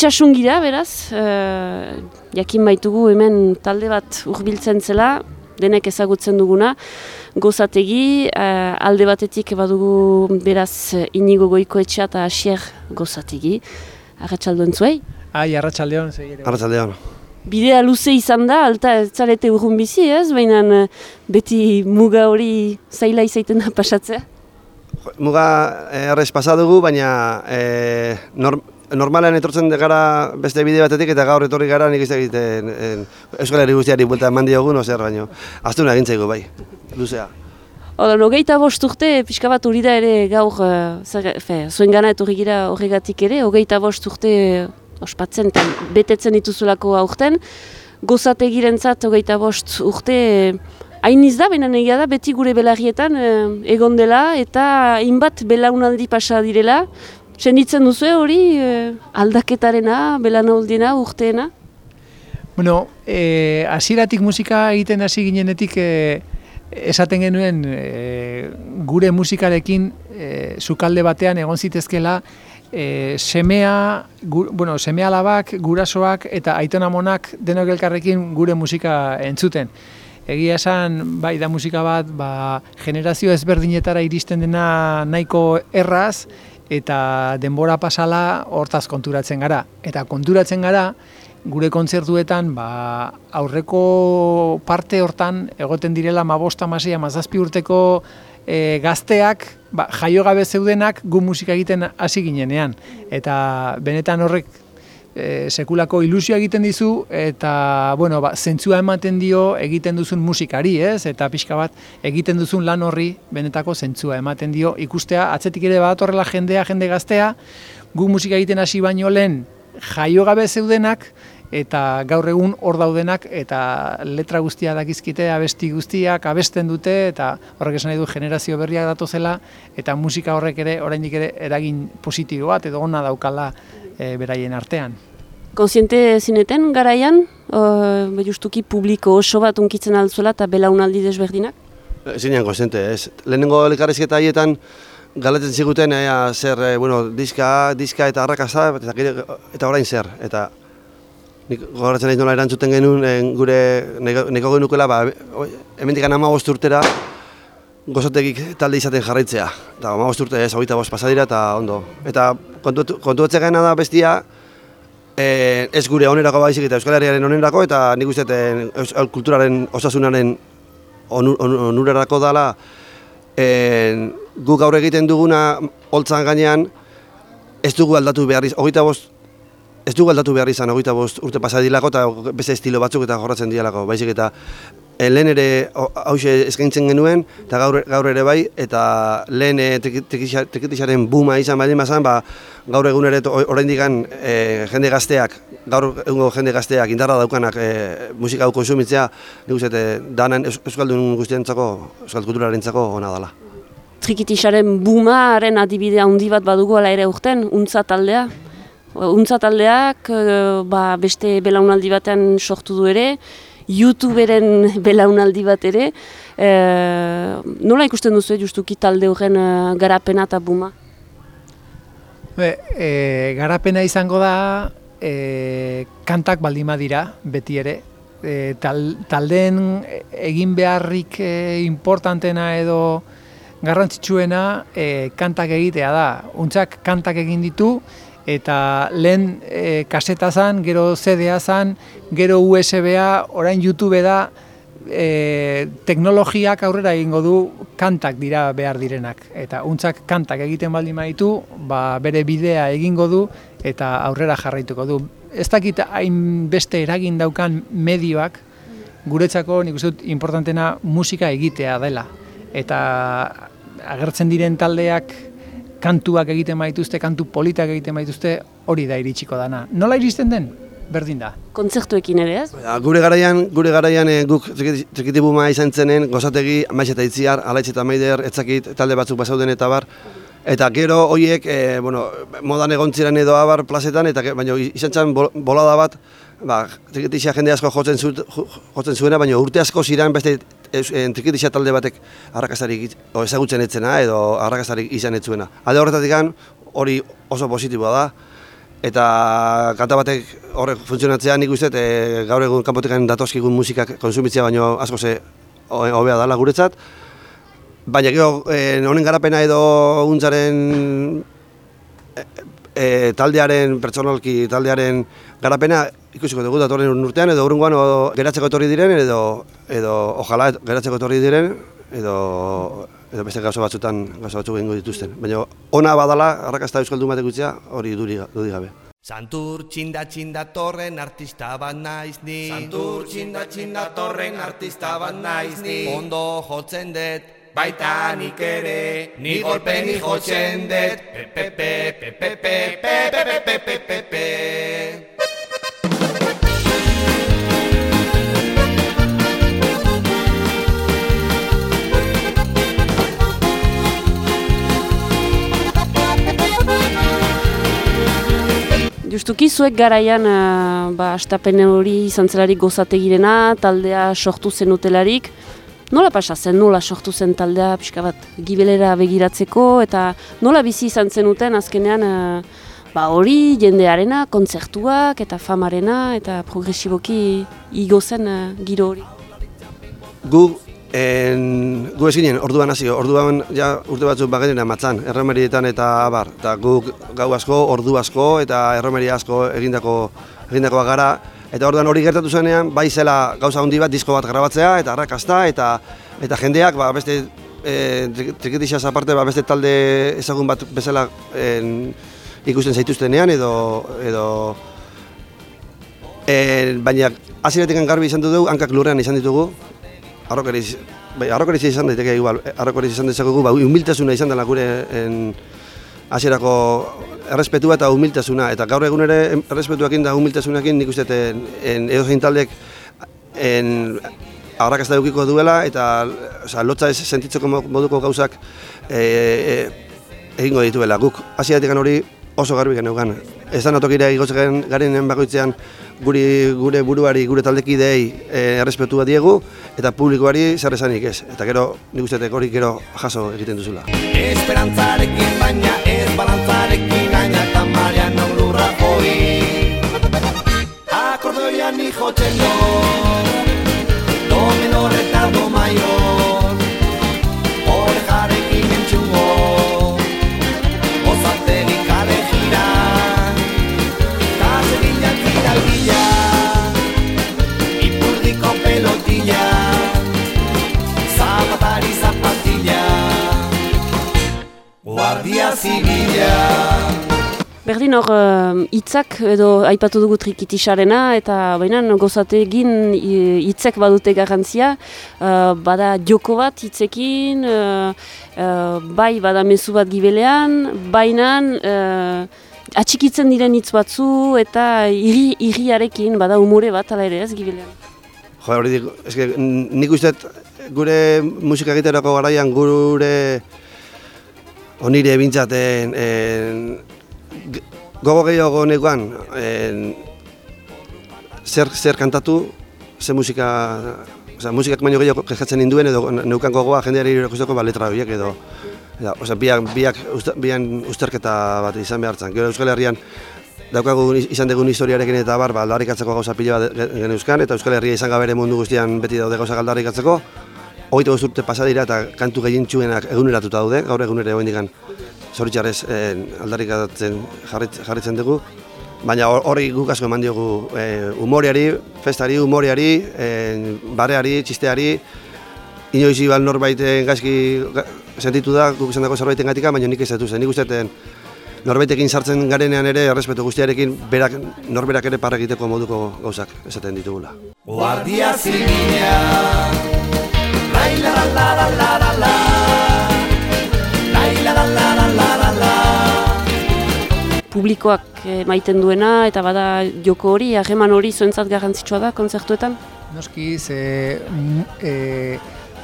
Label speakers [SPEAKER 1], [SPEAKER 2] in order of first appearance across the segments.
[SPEAKER 1] itxasun gira, beraz, uh, jakin baitugu hemen talde bat urbiltzen zela, denek ezagutzen duguna, gozategi, uh, alde batetik badugu beraz inigo goiko etxea eta asier gozategi. Arratxaldo entzuei?
[SPEAKER 2] Ai, arratxaldeon.
[SPEAKER 3] Arratxaldeon.
[SPEAKER 1] Bidea luze izan da, alta ez zarete urrun bizi ez, baina beti muga hori zaila izaiten da pasatzea?
[SPEAKER 3] Muga errez pasadugu, baina e, norm, normalean etortzen gara beste bide batetik eta gaur etorri gara nik ez egiten Euskal Herri guztiari buelta eman diogun, ozer baino. Aztu nahi gintzaigu bai, luzea.
[SPEAKER 1] Oda, hogeita bost urte, pixka bat hori da ere gaur, uh, fe, zuen gana etorri gira horregatik ere, hogeita bost urte ospatzen eta betetzen dituzulako aurten. Gozategiren zat, hogeita bost urte, hain da, baina egia da, beti gure belarrietan egon dela eta inbat belaunaldi pasa direla. Senditzen duzu hori eh, aldaketarena, belanaldiena, urteena?
[SPEAKER 2] Bueno, eh, asiratik musika egiten hasi ginenetik eh, esaten genuen eh, gure musikarekin eh, sukalde batean egon zitezkela e, semea, gu, bueno, semea labak, gurasoak eta aitona monak denok elkarrekin gure musika entzuten. Egia esan, bai da musika bat, ba, generazio ezberdinetara iristen dena nahiko erraz, eta denbora pasala hortaz konturatzen gara. Eta konturatzen gara, gure kontzertuetan ba, aurreko parte hortan egoten direla mabosta masia mazazpi urteko e, gazteak ba, jaio gabe zeudenak gu musika egiten hasi ginenean. Eta benetan horrek e, sekulako ilusioa egiten dizu eta bueno, ba, zentzua ematen dio egiten duzun musikari, ez? Eta pixka bat egiten duzun lan horri benetako zentzua ematen dio ikustea atzetik ere bat horrela jendea, jende gaztea, gu musika egiten hasi baino lehen jaio gabe zeudenak eta gaur egun hor daudenak eta letra guztia dakizkite abesti guztiak abesten dute eta horrek esan nahi du generazio berriak datozela eta musika horrek ere oraindik ere eragin positibo bat edo ona daukala e, beraien artean.
[SPEAKER 1] Konsiente zineten garaian, uh, justuki publiko oso bat unkitzen altzuela eta belaunaldi desberdinak?
[SPEAKER 3] Zinean konsiente, ez. Lehenengo elkarrezketa haietan galetzen ziguten ea, zer, e, bueno, diska, diska eta arrakazta eta, eta orain zer. Eta nik gogoratzen nahi nola erantzuten genuen gure neko genukela, ba, hemen dikan ama urtera gozotekik talde izaten jarraitzea. Eta ama urte ez, hogeita bost pasadira eta ondo. Eta kontu, kontu da bestia, e, ez gure onerako baizik eta Euskal Herriaren onerako eta nik uste Euskal Kulturaren osasunaren onurarako on, dela e, guk gaur egiten duguna holtzan gainean ez dugu aldatu behar izan, hogeita bost ez dugu aldatu behar izan hogeita bost urte pasadilako eta beste estilo batzuk eta jorratzen dialako, baizik eta e, lehen ere hause eskaintzen genuen eta gaur, gaur ere bai eta lehen e, tekitixaren buma izan baldin mazan, ba, gaur egun ere oraindik e, jende gazteak, gaur egungo jende gazteak indarra daukanak e, musika hau konsumitzea, nik uste, danan Euskaldun guztientzako, Euskal Kulturarentzako ona dela.
[SPEAKER 1] Trikitixaren bumaren adibidea handi bat badugu ala ere urten, untza taldea? Untza taldeak eh, ba, beste belaunaldi batean sortu du ere, YouTuberen belaunaldi bat ere. E, nola ikusten duzu justuki talde horren eh, garapena eta buma?
[SPEAKER 2] Be, e, garapena izango da e, kantak baldima dira, beti ere. E, tal, taldeen egin beharrik e, importantena edo garrantzitsuena e, kantak egitea da. Untzak kantak egin ditu, eta lehen e, kaseta zan, gero CD-a zan, gero USB-a, orain YouTube da, e, teknologiak aurrera egingo du kantak dira behar direnak. Eta untzak kantak egiten baldin maitu, ba, bere bidea egingo du eta aurrera jarraituko du. Ez dakit hain beste eragin daukan medioak, guretzako nik uste dut importantena musika egitea dela. Eta agertzen diren taldeak kantuak egiten maituzte, kantu politak egiten maituzte, hori da iritsiko dana. Nola iristen den? Berdin da.
[SPEAKER 1] Kontzertuekin ere ez?
[SPEAKER 3] Ja, gure garaian, gure garaian e, guk trikitibuma izan zenen, gozategi, amaiz eta itziar, alaitz eta maider, etzakit, talde batzuk basauden eta bar. Eta gero horiek, e, bueno, modan egon ziren edo abar plazetan, eta baina izan zen bolada bat, ba, trikitixia jende asko jotzen, zu, jotzen zuena, baina urte asko ziren beste trikitixia talde batek arrakastarik ezagutzen etzena edo arrakastarik izan etzuena. Alde horretatik hori oso positiboa da, eta kanta batek horrek funtzionatzea nik uste e, gaur egun kanpotekan datoskigun musikak konsumitzea baino asko ze hobea dala guretzat. Baina gero, e, honen garapena edo untzaren e, e, taldearen, pertsonalki taldearen garapena ikusiko dugu datorren urtean edo urungoan geratzeko etorri diren edo edo ojala geratzeko etorri diren edo edo beste gauza batzutan gauza batzuk egingo dituzten. Baina ona badala, arrakasta euskaldun batek utzea, hori duri, duri gabe.
[SPEAKER 4] Santur txinda txinda torren artista bat naiz ni Santur txinda txinda torren artista bat naiz ni Ondo jotzen dut, baita nik ere Ni golpe ni jotzen dut, pepepe, pepepe, pepepe, pepepe, pepepe
[SPEAKER 1] Justuki zuek garaian uh, ba, astapen hori izan zelarik gozategirena, taldea sortu zen utelarik. Nola pasa zen, nola sortu zen taldea pixka bat gibelera begiratzeko eta nola bizi izan zen uten azkenean uh, ba, hori jendearena, kontzertuak eta famarena eta progresiboki igo zen uh, giro hori.
[SPEAKER 3] Gu En, gu ez orduan hasi, orduan ja urte batzuk bagenera matzan, erromerietan eta abar. Eta gu gau asko, ordu asko eta erromeria asko egindako, egindako gara. Eta orduan hori gertatu zenean, bai zela gauza handi bat, disko bat grabatzea eta arrakasta eta eta jendeak ba, beste e, trikitixas aparte ba, beste talde ezagun bat bezala en, ikusten zaituztenean edo, edo en, baina hasieratik garbi izan dugu, hankak lurrean izan ditugu, arrokeriz, bai, izan daiteke igual, arrokeriz izan dezakegu, ba, humiltasuna izan dela gure en, hasierako errespetua eta humiltasuna, eta gaur egun ere errespetuakin da humiltasunakin nik uste en, edo zein taldek en, arrakazta dukiko duela, eta oza, lotza ez sentitzeko moduko gauzak e, e, egingo dituela. Guk hasieratik hori oso garbi geneugan. Ez da notokira igotzen garen bakoitzean guri, gure buruari, gure taldekidei e, errespetu bat diegu eta publikoari zer esanik ez. Eta gero, nik uste hori gero jaso egiten duzula.
[SPEAKER 4] Esperantzarekin baina ez balantzarekin gaina eta Mariano lurra hoi Akordoian ni jotzen do Do Zibila
[SPEAKER 1] Berdin hor, eh, hitzak edo aipatu dugu trikitisarena eta baina gozate egin hitzek badute garantzia, uh, bada joko bat hitzekin, uh, bai bada mezu bat gibelean, baina uh, atxikitzen diren hitz batzu eta iri, iriarekin bada umore bat ala ere ez gibelean.
[SPEAKER 3] Jo, hori eske, nik uste gure musika egiterako garaian gure onire bintzaten gogo gehiago neguan zer, zer kantatu, ze musika, oza, musikak baino gehiago kezkatzen ninduen edo neukan gogoa jendeari irakusteko ba, letra horiek edo Eta, oza, biak, biak usta, bian usterketa bat izan behar zen. Gero Euskal Herrian daukagu izan dugun historiarekin eta bar, ba, aldarrikatzeko gauza pila bat gen euskan, eta Euskal Herria izan gabere mundu guztian beti daude gauza aldarrikatzeko. Hogeita urte pasa dira eta kantu gehien txuenak eguneratuta daude, gaur egunere hori indikan zoritxarrez eh, aldarrikatzen jarritzen dugu. Baina hori guk asko eman diogu eh, umoriari, festari, umoriari, eh, bareari, txisteari, inoiz ibal norbaiten gaizki sentitu da, guk izan dago zerbaiten gatika, baina nik ez dut zen. Nik usteetan norbaitekin sartzen garenean ere, errespetu guztiarekin, berak, norberak ere parra egiteko moduko gauzak esaten ditugula.
[SPEAKER 4] Guardia Zibila
[SPEAKER 1] Publikoak maiten duena eta bada joko hori, hageman hori zuentzat garrantzitsua da kontzertuetan?
[SPEAKER 2] Noski, ze e,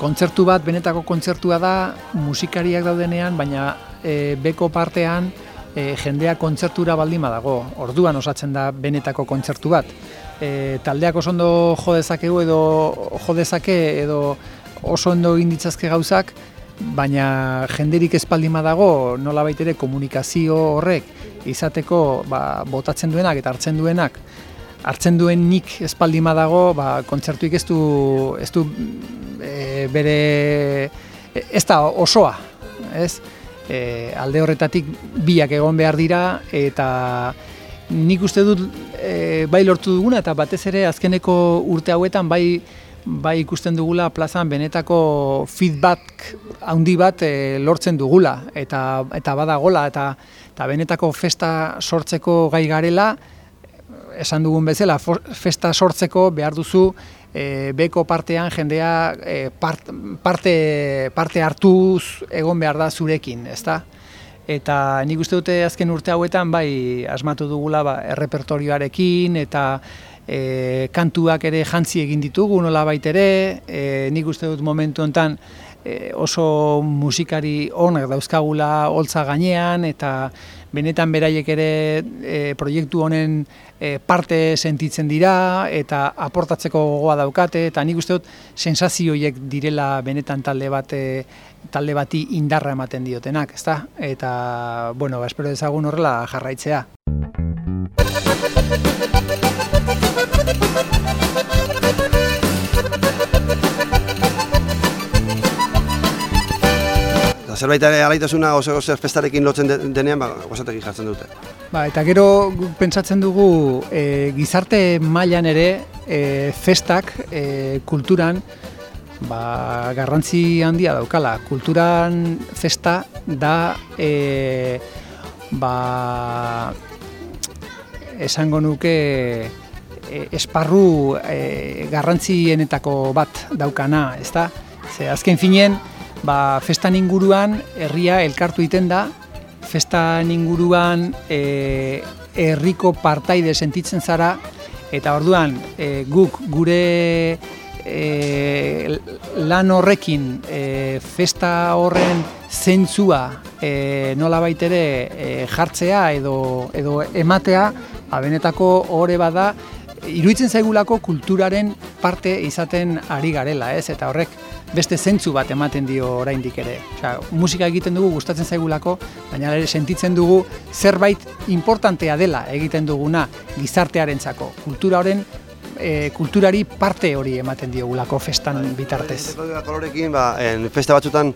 [SPEAKER 2] kontzertu bat, benetako kontzertua da musikariak daudenean, baina e, beko partean e, jendea kontzertura baldima dago. Orduan osatzen da benetako kontzertu bat. E, taldeak oso ondo jo dezakegu edo jo dezake edo oso ondo egin ditzazke gauzak, baina jenderik espaldima dago nola ere komunikazio horrek izateko ba, botatzen duenak eta hartzen duenak. Hartzen duen nik espaldima dago ba, kontzertuik ez du, ez du e, bere ez da osoa ez? E, alde horretatik biak egon behar dira eta nik uste dut e, bai lortu duguna eta batez ere azkeneko urte hauetan bai bai ikusten dugula plazan benetako feedback handi bat e, lortzen dugula eta eta badagola eta eta benetako festa sortzeko gai garela esan dugun bezala festa sortzeko behar duzu e, beko partean jendea e, parte, parte hartuz egon behar da zurekin, ezta? Eta nik uste dute azken urte hauetan bai asmatu dugula ba, errepertorioarekin eta e, kantuak ere jantzi egin ditugu nola ere, e, nik uste dut momentu enten e, oso musikari onak dauzkagula holtza gainean eta benetan beraiek ere e, proiektu honen e, parte sentitzen dira eta aportatzeko gogoa daukate eta nik uste dut sensazioiek direla benetan talde bat talde bati indarra ematen diotenak, ezta? Eta bueno, ba, espero dezagun horrela jarraitzea.
[SPEAKER 3] Zerbait alaitasuna oso oso festarekin lotzen denean, ba, gozategi jartzen dute.
[SPEAKER 2] Ba, eta gero pentsatzen dugu e, gizarte mailan ere e, festak e, kulturan ba, garrantzi handia daukala. Kulturan festa da e, ba, esango nuke e, esparru e, garrantzienetako bat daukana, ezta? Ze azken finien, ba, festan inguruan herria elkartu egiten da, festan inguruan e, herriko partaide sentitzen zara, eta orduan e, guk gure e, lan horrekin e, festa horren zentzua e, nola baitere e, jartzea edo, edo ematea, abenetako ba, ore bada, iruditzen zaigulako kulturaren parte izaten ari garela, ez? Eta horrek beste zentzu bat ematen dio oraindik ere. Osea, musika egiten dugu gustatzen zaigulako, baina ere sentitzen dugu zerbait importantea dela egiten duguna gizartearentzako. Kultura horren e, kulturari parte hori ematen diogulako festan bitartez.
[SPEAKER 3] Kolorekin, ba, en festa batzutan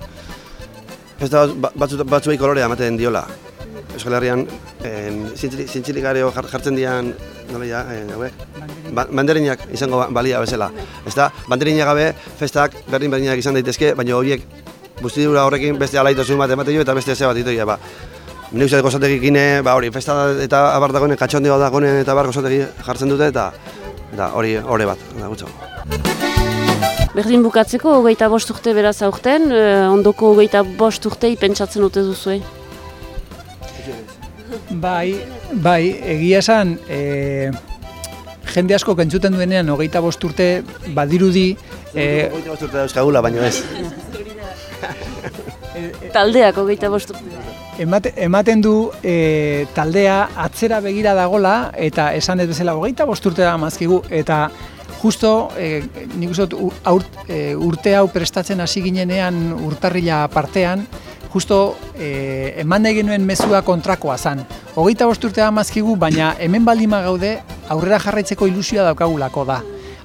[SPEAKER 3] festa batzuei kolorea ematen diola. Euskal Herrian zintzilikare jartzen dian nola ja, e, ba, banderinak izango ba, balia bezala. Ez da, banderinak gabe festak berdin berdinak izan daitezke, baina horiek buztidura horrekin beste alaitasun bat ematen eta beste ze bat itoia. Ba. Neu zer gozatekin ba, hori, festa eta abar dagoen, katxondi dagoen eta abar gozategi jartzen dute eta da, hori hori bat, da, gutxo.
[SPEAKER 1] Berdin bukatzeko, hogeita bost urte beraz aurten, eh, ondoko hogeita bost urte ipentsatzen dute duzu,
[SPEAKER 2] Bai, bai, egia esan, e, jende asko kentzuten duenean hogeita bost urte badirudi...
[SPEAKER 3] E, hogeita bost urte dauzkagula, baino ez.
[SPEAKER 1] Taldeak hogeita bost urte.
[SPEAKER 2] Emate, ematen du e, taldea atzera begira dagola eta esan ez bezala hogeita bost urte da mazkigu eta justo e, nik uste e, urte hau prestatzen hasi ginenean urtarrila partean justo e, eman nahi genuen mezua kontrakoa zan. Hogeita bost urtea mazkigu, baina hemen baldima gaude aurrera jarraitzeko ilusioa daukagulako da.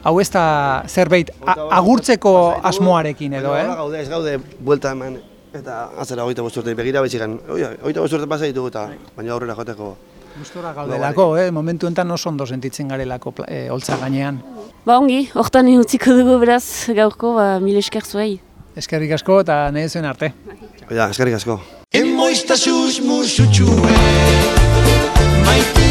[SPEAKER 2] Hau ez da zerbait agurtzeko asmoarekin edo, eh?
[SPEAKER 3] Gaude, ez gaude, buelta eman, eta azera hogeita bost urte, begira betxigan, hogeita bost urte pasa ditugu eta baina aurrera joteko.
[SPEAKER 2] Gustora gaudelako, eh? momentu enten oso ondo sentitzen garelako e, holtza gainean.
[SPEAKER 1] Ba ongi, hortan utziko dugu beraz gaurko, ba, mil esker zuei.
[SPEAKER 2] Eskerrik asko eta nahi zuen arte.
[SPEAKER 3] Ja, eskerrik asko.
[SPEAKER 4] Emoista susmu はい